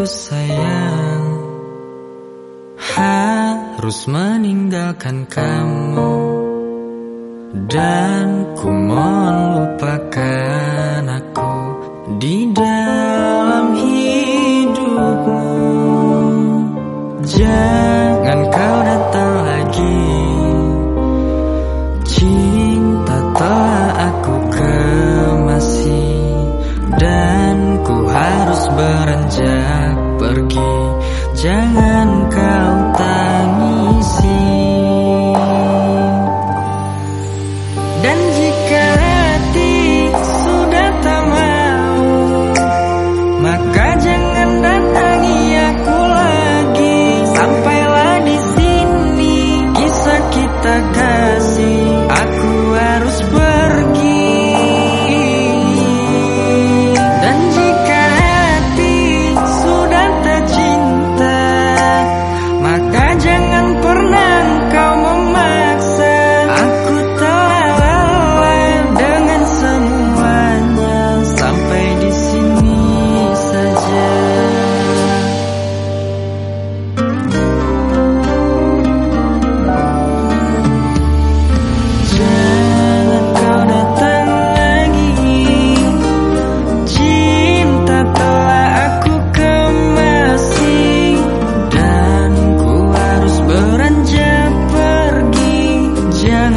Ku sayang Harus meninggalkan kamu. Dan ku mohon lupakan aku Di dalam hidupmu. Jangan kau datang lagi. 相爱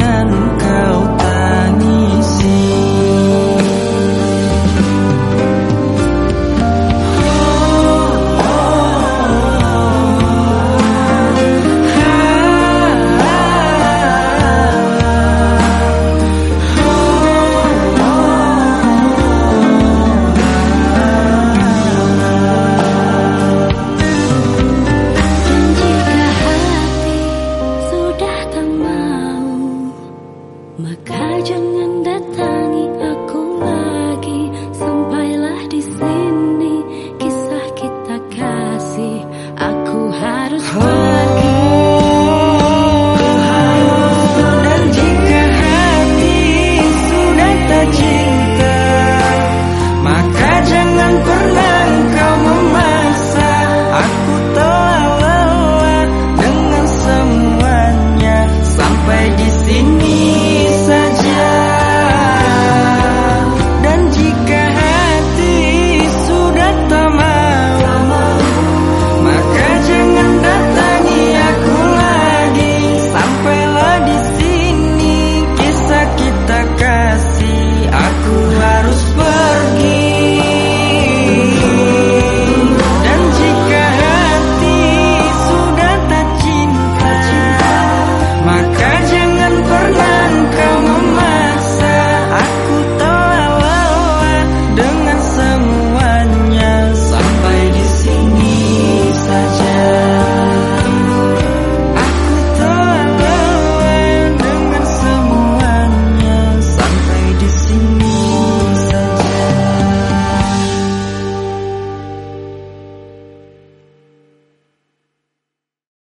dengan maka